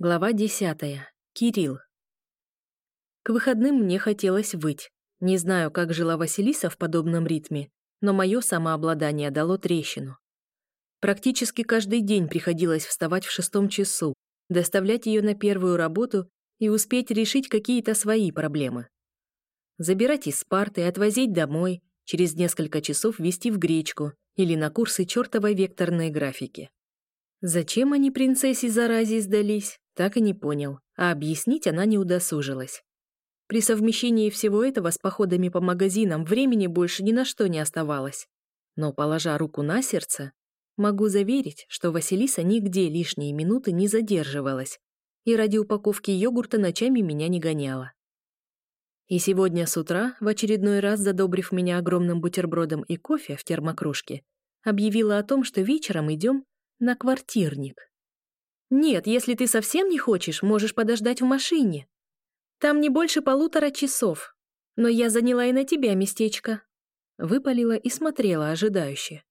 Глава десятая. Кирилл. К выходным мне хотелось выть. Не знаю, как жила Василиса в подобном ритме, но мое самообладание дало трещину. Практически каждый день приходилось вставать в шестом часу, доставлять ее на первую работу и успеть решить какие-то свои проблемы. Забирать из спарты, отвозить домой, через несколько часов вести в гречку или на курсы чертовой векторной графики. Зачем они принцессе заразе сдались, так и не понял, а объяснить она не удосужилась. При совмещении всего этого с походами по магазинам времени больше ни на что не оставалось. Но, положа руку на сердце, могу заверить, что Василиса нигде лишние минуты не задерживалась и ради упаковки йогурта ночами меня не гоняла. И сегодня с утра, в очередной раз задобрив меня огромным бутербродом и кофе в термокружке, объявила о том, что вечером идем на квартирник. Нет, если ты совсем не хочешь, можешь подождать в машине. Там не больше полутора часов. Но я заняла и на тебя местечко. Выпалила и смотрела ожидающе.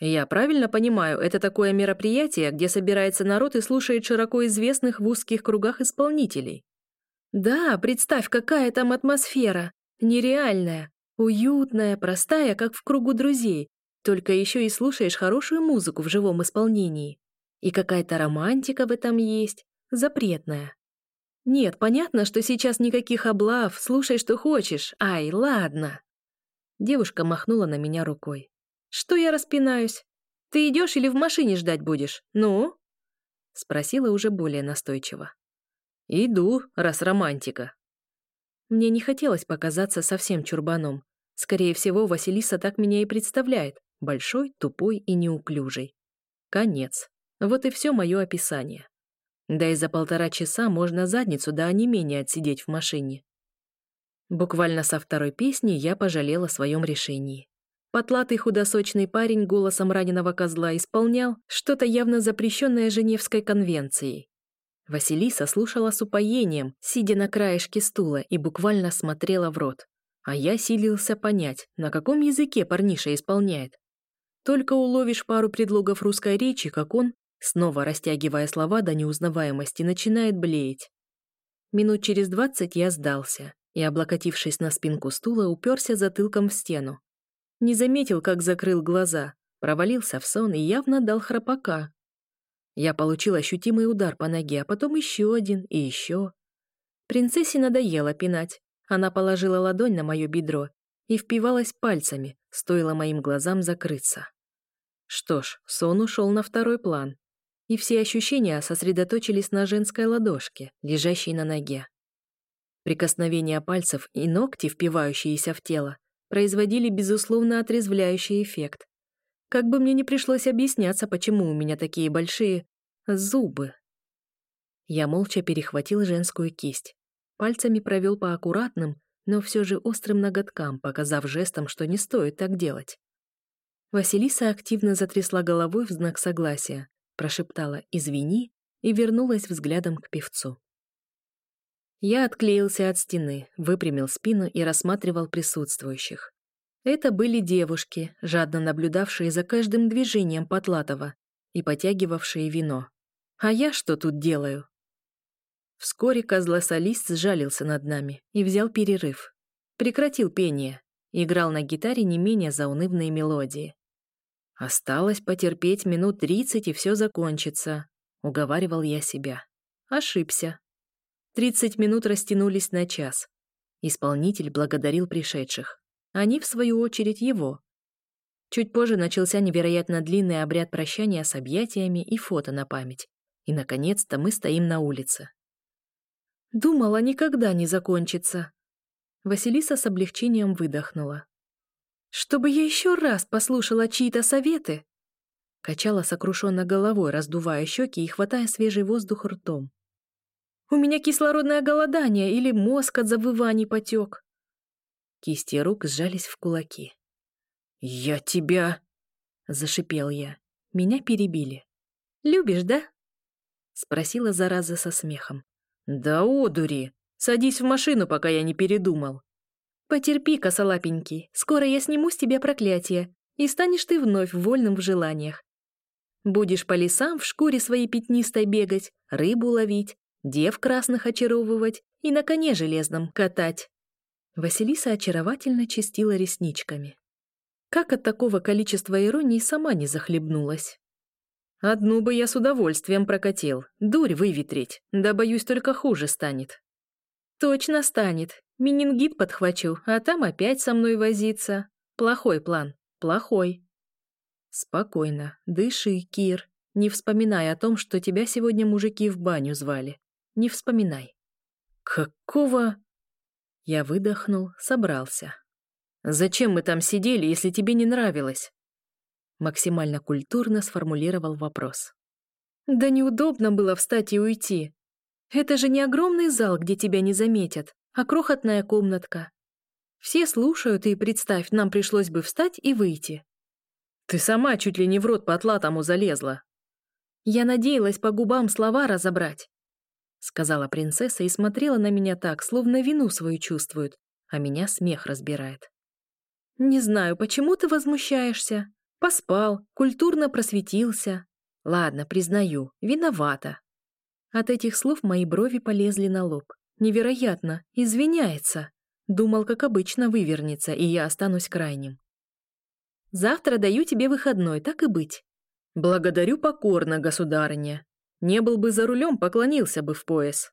Я правильно понимаю, это такое мероприятие, где собирается народ и слушает широко известных в узких кругах исполнителей. Да, представь, какая там атмосфера. Нереальная, уютная, простая, как в кругу друзей, только еще и слушаешь хорошую музыку в живом исполнении. И какая-то романтика в этом есть, запретная. Нет, понятно, что сейчас никаких облав, слушай, что хочешь. Ай, ладно. Девушка махнула на меня рукой. Что я распинаюсь? Ты идешь или в машине ждать будешь? Ну? Спросила уже более настойчиво. Иду, раз романтика. Мне не хотелось показаться совсем чурбаном. Скорее всего, Василиса так меня и представляет. Большой, тупой и неуклюжий. Конец. Вот и все мое описание. Да и за полтора часа можно задницу до онемения отсидеть в машине. Буквально со второй песни я пожалела о своем решении. Потлатый худосочный парень голосом раненого козла исполнял что-то явно запрещенное Женевской конвенцией. Василиса слушала с упоением, сидя на краешке стула и буквально смотрела в рот. А я силился понять, на каком языке парниша исполняет. Только уловишь пару предлогов русской речи, как он, снова растягивая слова до неузнаваемости, начинает блеять. Минут через двадцать я сдался и, облокотившись на спинку стула, уперся затылком в стену. Не заметил, как закрыл глаза, провалился в сон и явно дал храпака. Я получил ощутимый удар по ноге, а потом еще один и еще. Принцессе надоело пинать. Она положила ладонь на мое бедро и впивалась пальцами, стоило моим глазам закрыться. Что ж, сон ушел на второй план, и все ощущения сосредоточились на женской ладошке, лежащей на ноге. Прикосновения пальцев и ногти, впивающиеся в тело, производили, безусловно, отрезвляющий эффект. Как бы мне не пришлось объясняться, почему у меня такие большие зубы. Я молча перехватил женскую кисть. Пальцами провел по аккуратным, но все же острым ноготкам, показав жестом, что не стоит так делать. Василиса активно затрясла головой в знак согласия, прошептала «извини» и вернулась взглядом к певцу. Я отклеился от стены, выпрямил спину и рассматривал присутствующих. Это были девушки, жадно наблюдавшие за каждым движением Потлатова и потягивавшие вино. А я что тут делаю? Вскоре козлосолист сжалился над нами и взял перерыв. Прекратил пение, играл на гитаре не менее заунывные мелодии. Осталось потерпеть минут тридцать, и все закончится, уговаривал я себя. Ошибся. Тридцать минут растянулись на час. Исполнитель благодарил пришедших. Они, в свою очередь, его. Чуть позже начался невероятно длинный обряд прощания с объятиями и фото на память. И, наконец-то, мы стоим на улице. Думала, никогда не закончится. Василиса с облегчением выдохнула. Чтобы я еще раз послушала чьи-то советы?» Качала сокрушенно головой, раздувая щеки и хватая свежий воздух ртом. «У меня кислородное голодание или мозг от завываний потек». Кисти рук сжались в кулаки. «Я тебя...» — зашипел я. Меня перебили. «Любишь, да?» — спросила зараза со смехом. «Да одури! Садись в машину, пока я не передумал!» Потерпи, косолапенький, скоро я сниму с тебя проклятие, и станешь ты вновь вольным в желаниях. Будешь по лесам в шкуре своей пятнистой бегать, рыбу ловить, дев красных очаровывать и на коне железном катать». Василиса очаровательно чистила ресничками. Как от такого количества иронии сама не захлебнулась. «Одну бы я с удовольствием прокатил, дурь выветрить, да, боюсь, только хуже станет». «Точно станет. Менингит подхвачу, а там опять со мной возиться. Плохой план, плохой». «Спокойно, дыши, Кир, не вспоминай о том, что тебя сегодня мужики в баню звали. Не вспоминай». «Какого?» Я выдохнул, собрался. «Зачем мы там сидели, если тебе не нравилось?» Максимально культурно сформулировал вопрос. «Да неудобно было встать и уйти. Это же не огромный зал, где тебя не заметят, а крохотная комнатка. Все слушают, и, представь, нам пришлось бы встать и выйти». «Ты сама чуть ли не в рот по атлатому залезла». «Я надеялась по губам слова разобрать. — сказала принцесса и смотрела на меня так, словно вину свою чувствует, а меня смех разбирает. «Не знаю, почему ты возмущаешься? Поспал, культурно просветился. Ладно, признаю, виновата». От этих слов мои брови полезли на лоб. Невероятно, извиняется. Думал, как обычно, вывернется, и я останусь крайним. «Завтра даю тебе выходной, так и быть». «Благодарю покорно, государыня», не был бы за рулем, поклонился бы в пояс.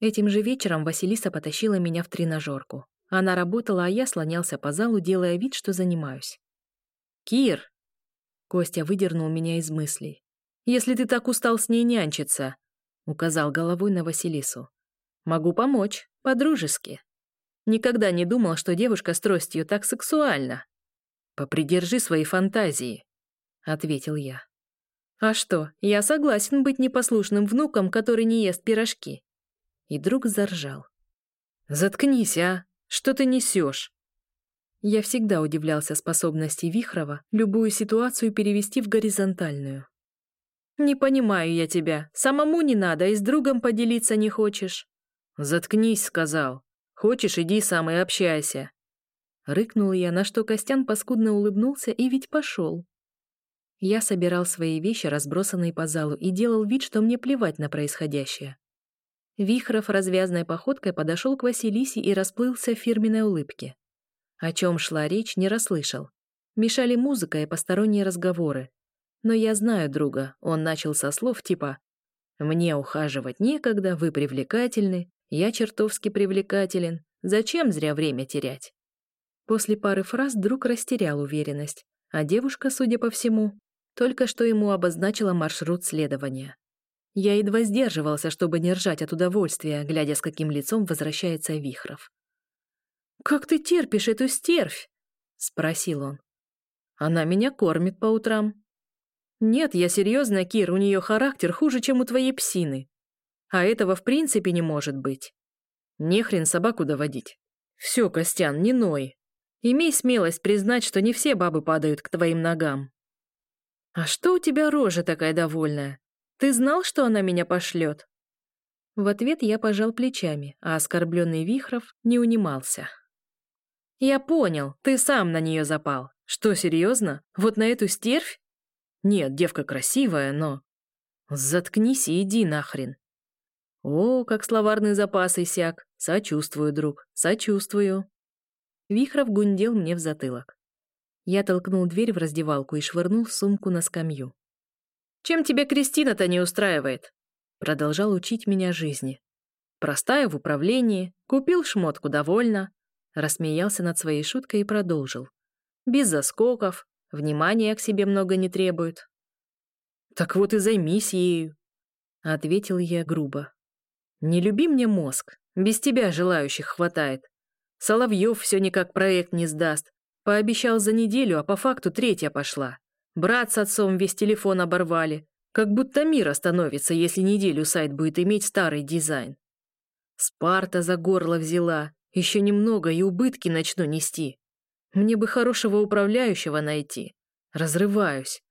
Этим же вечером Василиса потащила меня в тренажерку. Она работала, а я слонялся по залу, делая вид, что занимаюсь. «Кир!» Костя выдернул меня из мыслей. «Если ты так устал с ней нянчиться!» Указал головой на Василису. «Могу помочь, по-дружески. Никогда не думал, что девушка с тростью так сексуальна. Попридержи свои фантазии», — ответил я. А что, я согласен быть непослушным внуком, который не ест пирожки. И друг заржал. Заткнись, а! Что ты несешь? Я всегда удивлялся способности Вихрова любую ситуацию перевести в горизонтальную. «Не понимаю я тебя. Самому не надо, и с другом поделиться не хочешь». «Заткнись», — сказал. «Хочешь, иди сам и общайся». Рыкнул я, на что Костян паскудно улыбнулся и ведь пошел. Я собирал свои вещи, разбросанные по залу, и делал вид, что мне плевать на происходящее. Вихров развязной походкой подошел к Василисе и расплылся в фирменной улыбке. О чем шла речь, не расслышал. Мешали музыка и посторонние разговоры. Но я знаю друга, он начал со слов типа «Мне ухаживать некогда, вы привлекательны, я чертовски привлекателен, зачем зря время терять?» После пары фраз друг растерял уверенность, а девушка, судя по всему, только что ему обозначила маршрут следования. Я едва сдерживался, чтобы не ржать от удовольствия, глядя, с каким лицом возвращается Вихров. «Как ты терпишь эту стервь?» — спросил он. «Она меня кормит по утрам». «Нет, я серьезно, Кир, у нее характер хуже, чем у твоей псины. А этого в принципе не может быть. Не хрен собаку доводить. Все, Костян, не ной. Имей смелость признать, что не все бабы падают к твоим ногам. «А что у тебя рожа такая довольная? Ты знал, что она меня пошлет?» В ответ я пожал плечами, а оскорбленный Вихров не унимался. «Я понял, ты сам на нее запал. Что, серьезно? Вот на эту стервь? Нет, девка красивая, но...» «Заткнись и иди нахрен!» «О, как словарный запас иссяк! Сочувствую, друг, сочувствую!» Вихров гундел мне в затылок. Я толкнул дверь в раздевалку и швырнул сумку на скамью. «Чем тебе Кристина-то не устраивает?» Продолжал учить меня жизни. «Простая в управлении, купил шмотку довольно». Рассмеялся над своей шуткой и продолжил. «Без заскоков, внимания к себе много не требует». «Так вот и займись ею», — ответил я грубо. «Не люби мне мозг, без тебя желающих хватает. Соловьев все никак проект не сдаст, Пообещал за неделю, а по факту третья пошла. Брат с отцом весь телефон оборвали. Как будто мир остановится, если неделю сайт будет иметь старый дизайн. Спарта за горло взяла. Еще немного и убытки начну нести. Мне бы хорошего управляющего найти. Разрываюсь.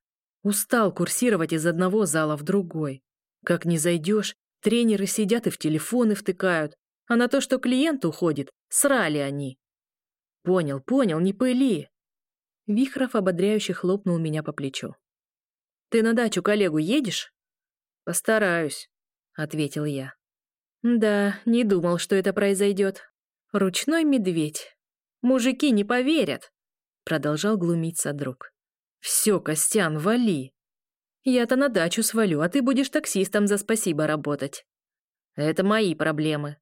Устал курсировать из одного зала в другой. Как не зайдешь, тренеры сидят и в телефоны втыкают, а на то, что клиент уходит, срали они. «Понял, понял, не пыли!» Вихров ободряюще хлопнул меня по плечу. Ты на дачу коллегу едешь?» «Постараюсь», — ответил я. «Да, не думал, что это произойдет. Ручной медведь. Мужики не поверят», — продолжал глумиться друг. «Все, Костян, вали. Я-то на дачу свалю, а ты будешь таксистом за спасибо работать. Это мои проблемы».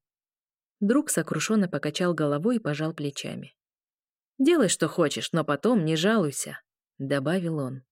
Друг сокрушенно покачал головой и пожал плечами. «Делай, что хочешь, но потом не жалуйся», — добавил он.